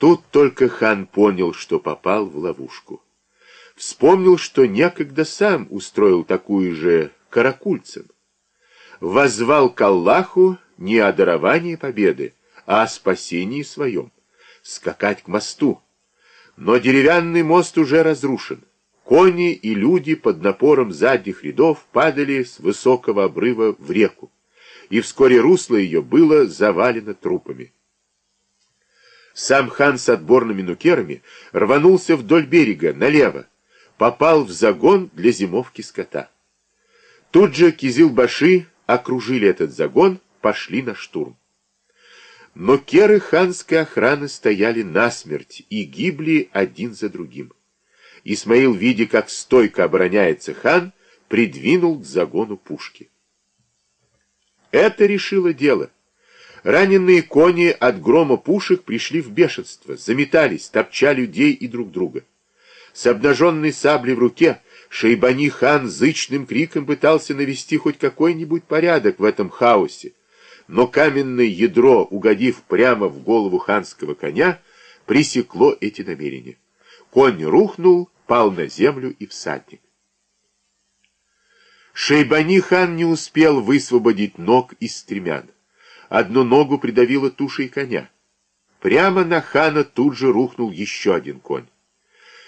Тут только хан понял, что попал в ловушку. Вспомнил, что некогда сам устроил такую же каракульцем. Возвал к Аллаху не о даровании победы, а о спасении своем. Скакать к мосту. Но деревянный мост уже разрушен. Кони и люди под напором задних рядов падали с высокого обрыва в реку, и вскоре русло ее было завалено трупами. Сам хан с отборными нукерами рванулся вдоль берега, налево, попал в загон для зимовки скота. Тут же кизилбаши окружили этот загон, пошли на штурм. Но керы ханской охраны стояли насмерть и гибли один за другим. Исмаил, видя, как стойко обороняется хан, придвинул к загону пушки. Это решило дело. Раненые кони от грома пушек пришли в бешенство, заметались, топча людей и друг друга. С обнаженной саблей в руке Шейбани хан зычным криком пытался навести хоть какой-нибудь порядок в этом хаосе, но каменное ядро, угодив прямо в голову ханского коня, пресекло эти намерения. Конь рухнул, пал на землю и всадник. Шейбани хан не успел высвободить ног из стремян. Одну ногу придавило тушей коня. Прямо на хана тут же рухнул еще один конь.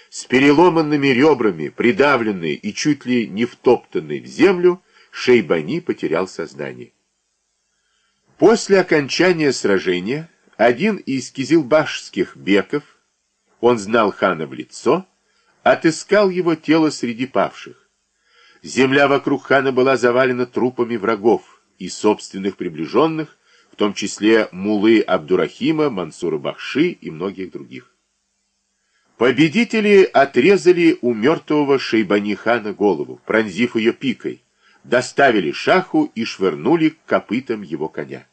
С переломанными ребрами, придавленный и чуть ли не втоптанный в землю, Шейбани потерял сознание. После окончания сражения один из кизилбашских беков он знал хана в лицо, отыскал его тело среди павших. Земля вокруг хана была завалена трупами врагов и собственных приближенных, в том числе Мулы Абдурахима, Мансура Бахши и многих других. Победители отрезали у мертвого Шейбани хана голову, пронзив ее пикой, доставили шаху и швырнули к копытам его коня.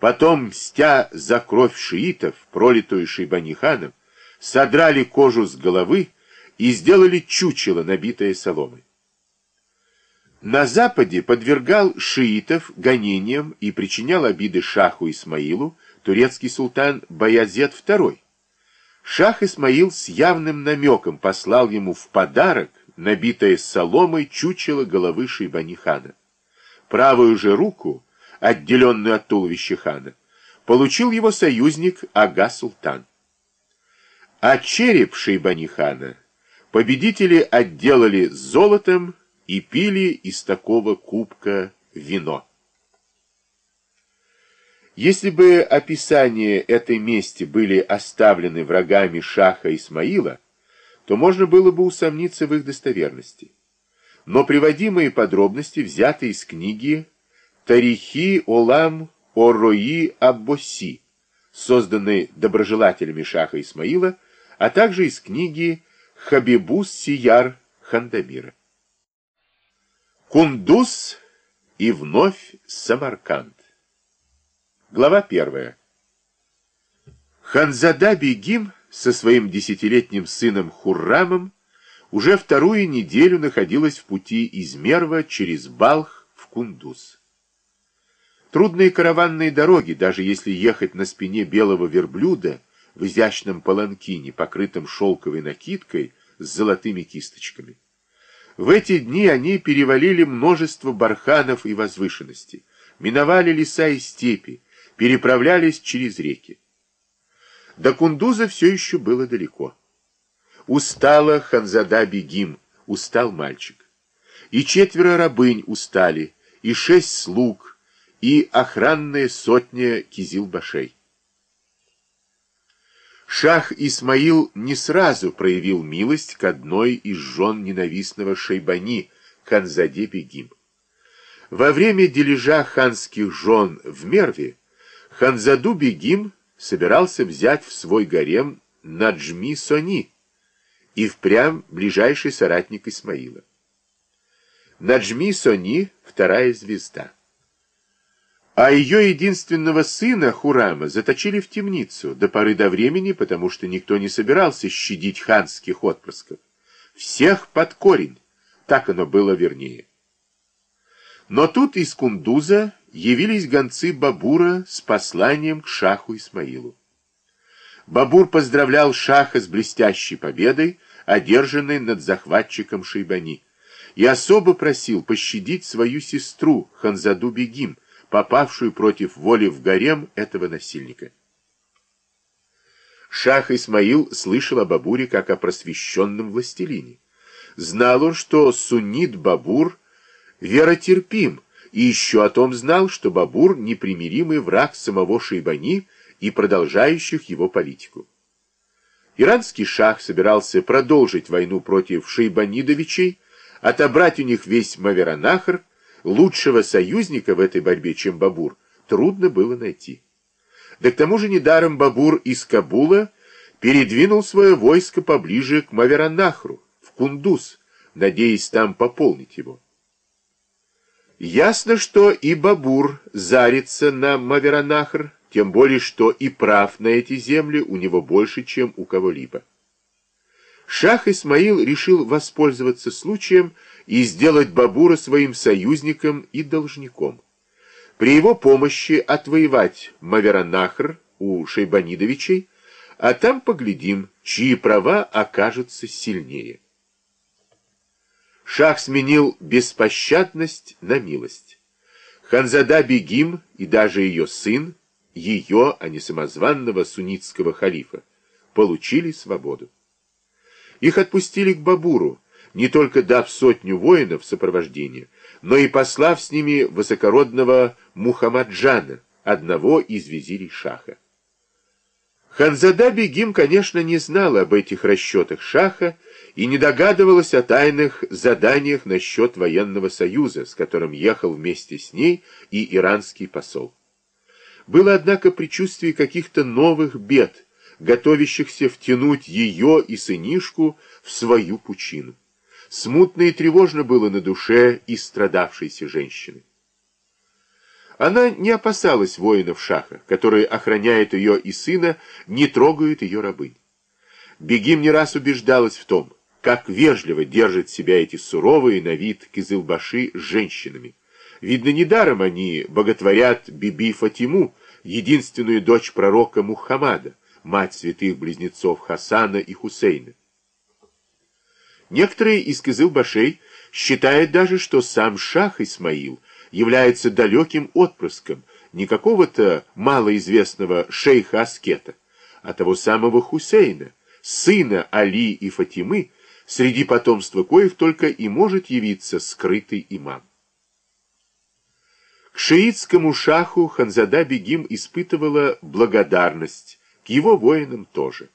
Потом, мстя за кровь шиитов, пролитую Шейбани ханом, содрали кожу с головы и сделали чучело, набитое соломой. На Западе подвергал шиитов гонениям и причинял обиды шаху Исмаилу турецкий султан Баязет II. Шах Исмаил с явным намеком послал ему в подарок набитое соломой чучело головы Шейбани хана. Правую же руку, отделенную от туловища хана, получил его союзник Ага-Султан. А череп Шейбани-хана победители отделали золотом и пили из такого кубка вино. Если бы описания этой мести были оставлены врагами Шаха Исмаила, то можно было бы усомниться в их достоверности. Но приводимые подробности взяты из книги «Тарихи Олам Орои Аббоси», созданной доброжелателями Шаха Исмаила, а также из книги Хабибус Сияр Хандамира. Кундус и вновь Самарканд. Глава первая. Ханзада Бегим со своим десятилетним сыном Хуррамом уже вторую неделю находилась в пути из Мерва через Балх в Кундус. Трудные караванные дороги, даже если ехать на спине белого верблюда, в изящном паланкине, покрытом шелковой накидкой с золотыми кисточками. В эти дни они перевалили множество барханов и возвышенностей, миновали леса и степи, переправлялись через реки. До Кундуза все еще было далеко. Устала Ханзада Бегим, устал мальчик. И четверо рабынь устали, и шесть слуг, и охранная сотня кизилбашей. Шах Исмаил не сразу проявил милость к одной из жен ненавистного Шейбани, Ханзаде Бегим. Во время дележа ханских жен в Мерве Ханзаду Бегим собирался взять в свой гарем Наджми Сони и впрямь ближайший соратник Исмаила. Наджми Сони — вторая звезда. А ее единственного сына, Хурама, заточили в темницу до поры до времени, потому что никто не собирался щадить ханских отпрысков. Всех под корень, так оно было вернее. Но тут из Кундуза явились гонцы Бабура с посланием к шаху Исмаилу. Бабур поздравлял Шаха с блестящей победой, одержанной над захватчиком Шейбани, и особо просил пощадить свою сестру Ханзаду Бегим, попавшую против воли в гарем этого насильника. Шах Исмаил слышал о Бабуре как о просвещенном властелине. Знал он, что суннит Бабур веротерпим, и еще о том знал, что Бабур непримиримый враг самого Шейбани и продолжающих его политику. Иранский шах собирался продолжить войну против шейбанидовичей, отобрать у них весь Маверанахр, лучшего союзника в этой борьбе, чем Бабур, трудно было найти. Да к тому же недаром Бабур из Кабула передвинул свое войско поближе к Маверанахру, в Кундус, надеясь там пополнить его. Ясно, что и Бабур зарится на Маверанахр, тем более, что и прав на эти земли у него больше, чем у кого-либо. Шах Исмаил решил воспользоваться случаем и сделать Бабура своим союзником и должником. При его помощи отвоевать Маверанахр у Шейбанидовичей, а там поглядим, чьи права окажутся сильнее. Шах сменил беспощадность на милость. Ханзада Бегим и даже ее сын, ее, а не самозванного суннитского халифа, получили свободу. Их отпустили к Бабуру, не только дав сотню воинов сопровождения, но и послав с ними высокородного Мухаммаджана, одного из визирей Шаха. Ханзада Бегим, конечно, не знала об этих расчетах Шаха и не догадывалась о тайных заданиях насчет военного союза, с которым ехал вместе с ней и иранский посол. Было, однако, предчувствие каких-то новых бед, готовящихся втянуть ее и сынишку в свою пучину. Смутно и тревожно было на душе и страдавшейся женщины. Она не опасалась воинов Шаха, которые охраняют ее и сына, не трогают ее рабынь. Бегим не раз убеждалась в том, как вежливо держат себя эти суровые на вид кизылбаши с женщинами. Видно, недаром они боготворят Биби Фатиму, единственную дочь пророка Мухаммада, мать святых близнецов Хасана и Хусейна. Некоторые из кизылбашей считают даже, что сам шах Исмаил является далеким отпрыском не какого-то малоизвестного шейха-аскета, а того самого Хусейна, сына Али и Фатимы, среди потомства коих только и может явиться скрытый имам. К шиитскому шаху Ханзада Бегим испытывала благодарность, к его воинам тоже.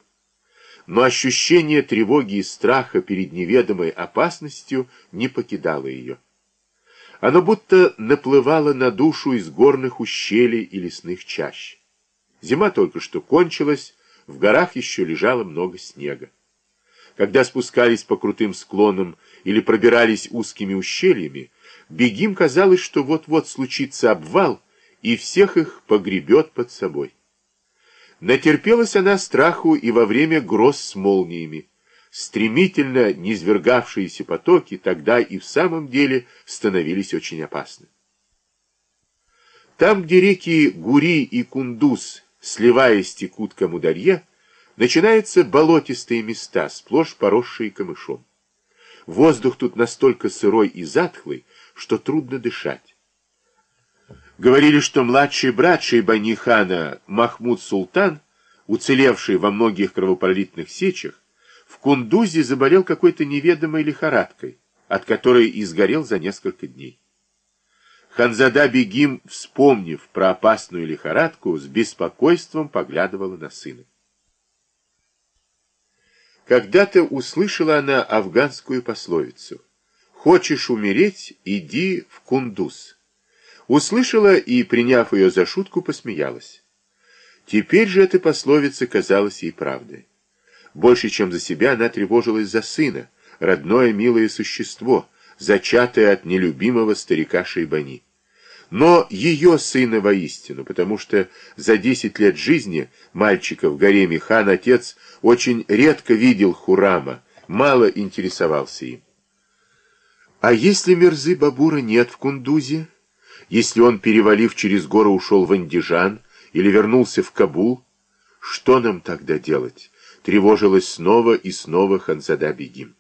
Но ощущение тревоги и страха перед неведомой опасностью не покидало ее. Оно будто наплывало на душу из горных ущелий и лесных чащ. Зима только что кончилась, в горах еще лежало много снега. Когда спускались по крутым склонам или пробирались узкими ущельями, бегим казалось, что вот-вот случится обвал, и всех их погребет под собой. Натерпелась она страху и во время гроз с молниями, стремительно низвергавшиеся потоки тогда и в самом деле становились очень опасны. Там, где реки Гури и Кундус, сливаясь, текут к Амударье, начинаются болотистые места, сплошь поросшие камышом. Воздух тут настолько сырой и затхлый, что трудно дышать. Говорили, что младший брат Шейбани-хана Махмуд Султан, уцелевший во многих кровопролитных сечах, в Кундузе заболел какой-то неведомой лихорадкой, от которой изгорел за несколько дней. Ханзада Бегим, вспомнив про опасную лихорадку, с беспокойством поглядывала на сына. Когда-то услышала она афганскую пословицу «Хочешь умереть, иди в Кундуз». Услышала и, приняв ее за шутку, посмеялась. Теперь же эта пословица казалась ей правдой. Больше, чем за себя, она тревожилась за сына, родное милое существо, зачатое от нелюбимого старика Шейбани. Но ее сына воистину, потому что за десять лет жизни мальчика в гареме хан отец очень редко видел Хурама, мало интересовался им. А если Мерзы Бабура нет в Кундузе, если он, перевалив через горы, ушел в Андижан или вернулся в Кабул, Что нам тогда делать? Тревожилась снова и снова Ханзада Бегим.